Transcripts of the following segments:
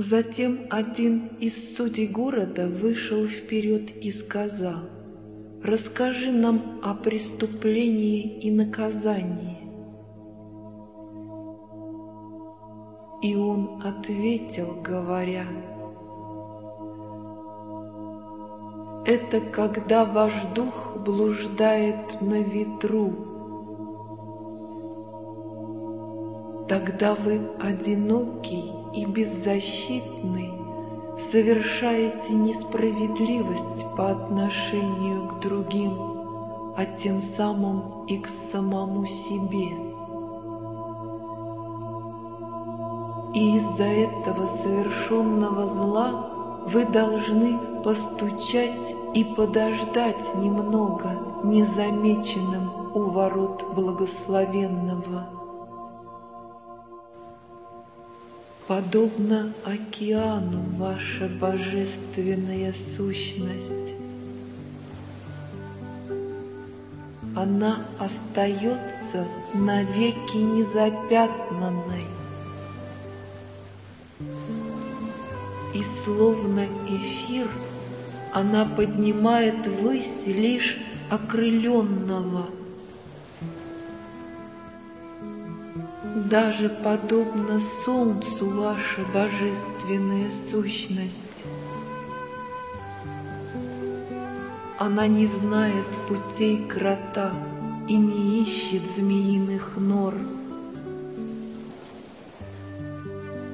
Затем один из судей города вышел вперед и сказал, «Расскажи нам о преступлении и наказании». И он ответил, говоря, «Это когда ваш дух блуждает на ветру, тогда вы одинокий и беззащитный, совершаете несправедливость по отношению к другим, а тем самым и к самому себе. И из-за этого совершенного зла вы должны постучать и подождать немного незамеченным у ворот благословенного. Подобно океану ваша божественная сущность. Она остается навеки незапятнанной. И словно эфир она поднимает ввысь лишь окрыленного – даже подобно солнцу ваша божественная сущность. Она не знает путей крота и не ищет змеиных нор.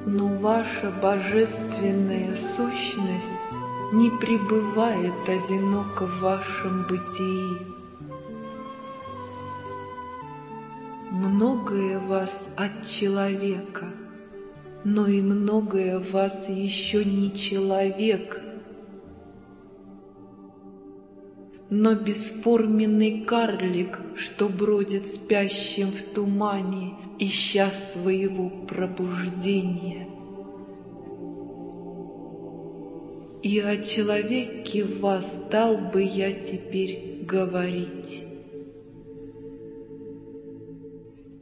Но ваша божественная сущность не пребывает одиноко в вашем бытии. Многое вас от человека, но и многое вас еще не человек. Но бесформенный карлик, что бродит спящим в тумане, ища своего пробуждения. И о человеке вас стал бы я теперь говорить.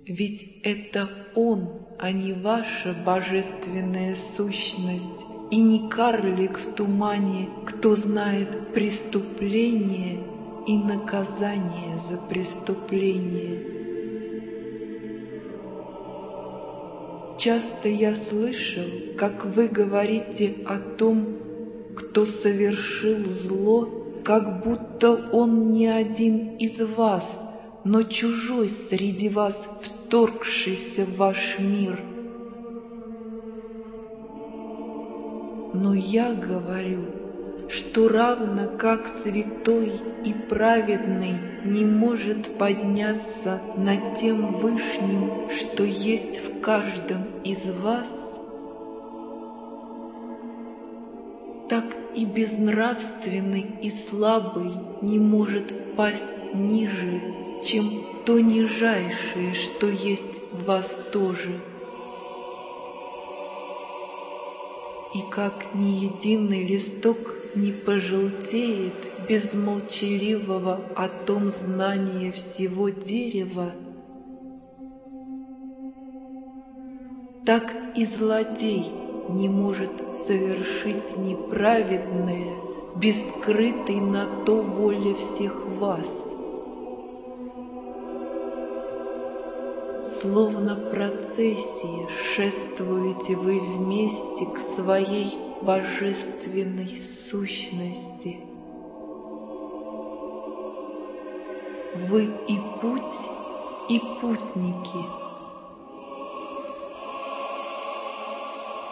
Ведь это Он, а не ваша божественная сущность, и не карлик в тумане, кто знает преступление и наказание за преступление. Часто я слышал, как вы говорите о том, кто совершил зло, как будто он не один из вас, но чужой среди вас в вторгшийся в ваш мир. Но я говорю, что равно как святой и праведный не может подняться над тем вышним, что есть в каждом из вас, так и безнравственный и слабый не может пасть ниже, чем то нижайшее, что есть в вас тоже. И как ни единый листок не пожелтеет без молчаливого о том знания всего дерева, так и злодей не может совершить неправедное без скрытой на то воле всех вас. Словно процессия шествуете вы вместе к своей божественной сущности. Вы и путь, и путники.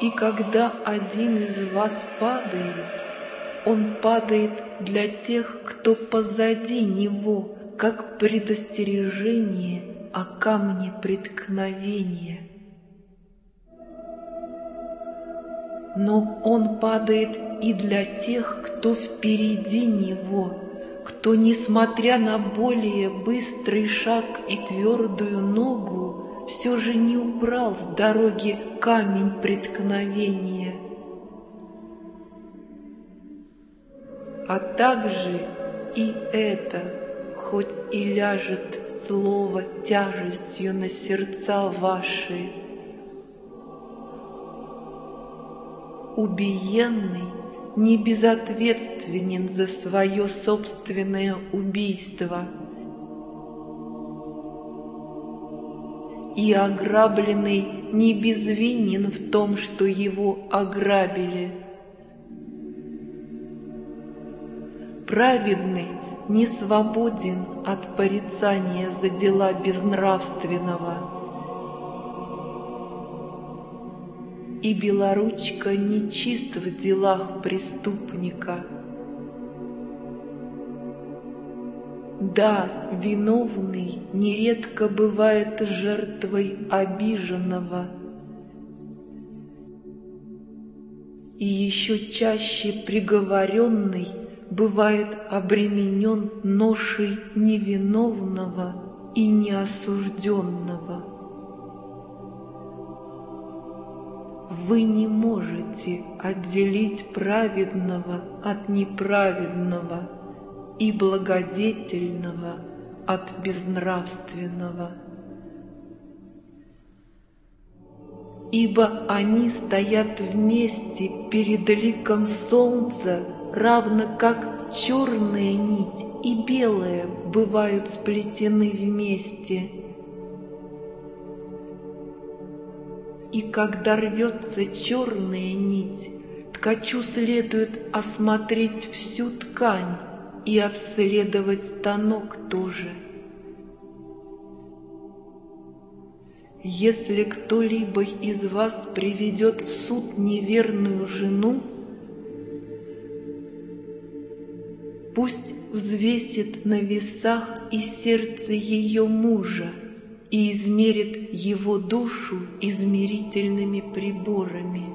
И когда один из вас падает, он падает для тех, кто позади него, как предостережение – о камне преткновения. Но он падает и для тех, кто впереди него, кто, несмотря на более быстрый шаг и твердую ногу, все же не убрал с дороги камень преткновения. А также и это – хоть и ляжет слово тяжестью на сердца ваши. убиенный не безответственен за свое собственное убийство. И ограбленный не безвинен в том, что его ограбили. Праведный не свободен от порицания за дела безнравственного. И белоручка не чист в делах преступника. Да, виновный нередко бывает жертвой обиженного. И еще чаще приговоренный – бывает обременен ношей невиновного и неосужденного. Вы не можете отделить праведного от неправедного и благодетельного от безнравственного. Ибо они стоят вместе перед ликом солнца равно как черная нить и белая бывают сплетены вместе. И когда рвется черная нить, ткачу следует осмотреть всю ткань и обследовать станок тоже. Если кто-либо из вас приведет в суд неверную жену, Пусть взвесит на весах и сердце ее мужа и измерит его душу измерительными приборами.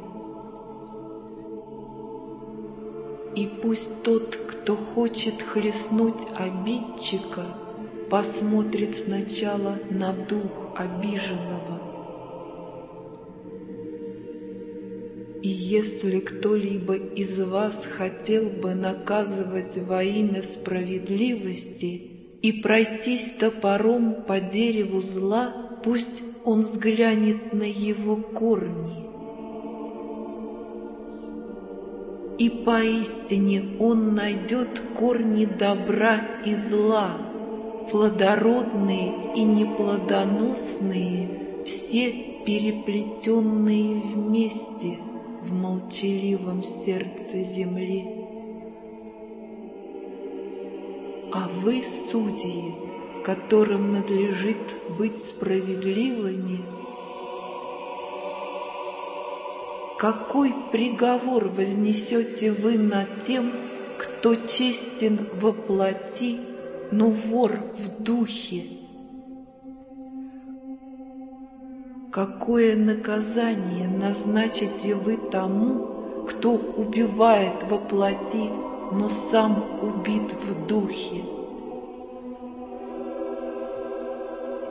И пусть тот, кто хочет хлестнуть обидчика, посмотрит сначала на дух обиженного, И если кто-либо из вас хотел бы наказывать во имя справедливости и пройтись топором по дереву зла, пусть он взглянет на его корни. И поистине он найдет корни добра и зла, плодородные и неплодоносные, все переплетенные вместе – в молчаливом сердце земли. А вы, судьи, которым надлежит быть справедливыми, какой приговор вознесете вы над тем, кто честен во плоти, но вор в духе? Какое наказание назначите вы тому, кто убивает во плоти, но сам убит в духе?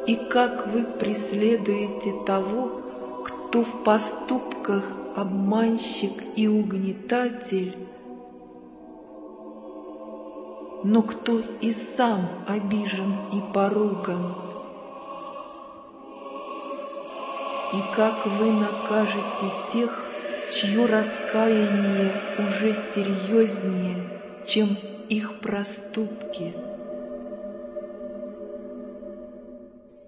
И как вы преследуете того, кто в поступках обманщик и угнетатель, но кто и сам обижен и поруган? И как вы накажете тех, чье раскаяние уже серьезнее, чем их проступки?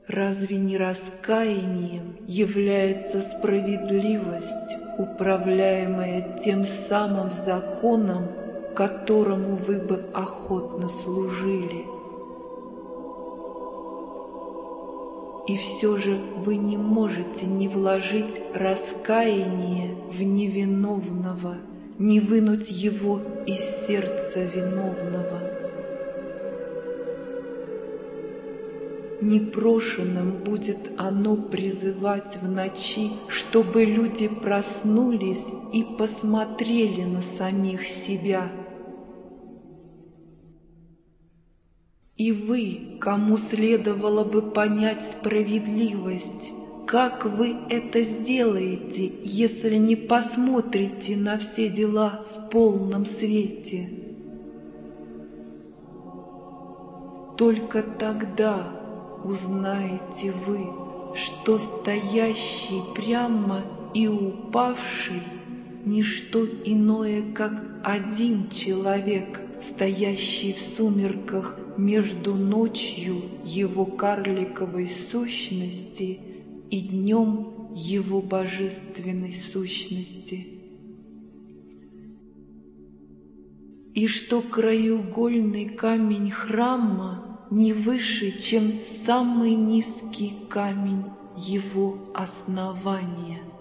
Разве не раскаянием является справедливость, управляемая тем самым законом, которому вы бы охотно служили? И все же вы не можете не вложить раскаяние в невиновного, не вынуть его из сердца виновного. Непрошенным будет оно призывать в ночи, чтобы люди проснулись и посмотрели на самих себя – И вы, кому следовало бы понять справедливость, как вы это сделаете, если не посмотрите на все дела в полном свете? Только тогда узнаете вы, что стоящий прямо и упавший не что иное, как один человек, стоящий в сумерках между ночью его карликовой сущности и днем его божественной сущности. И что краеугольный камень храма не выше, чем самый низкий камень его основания –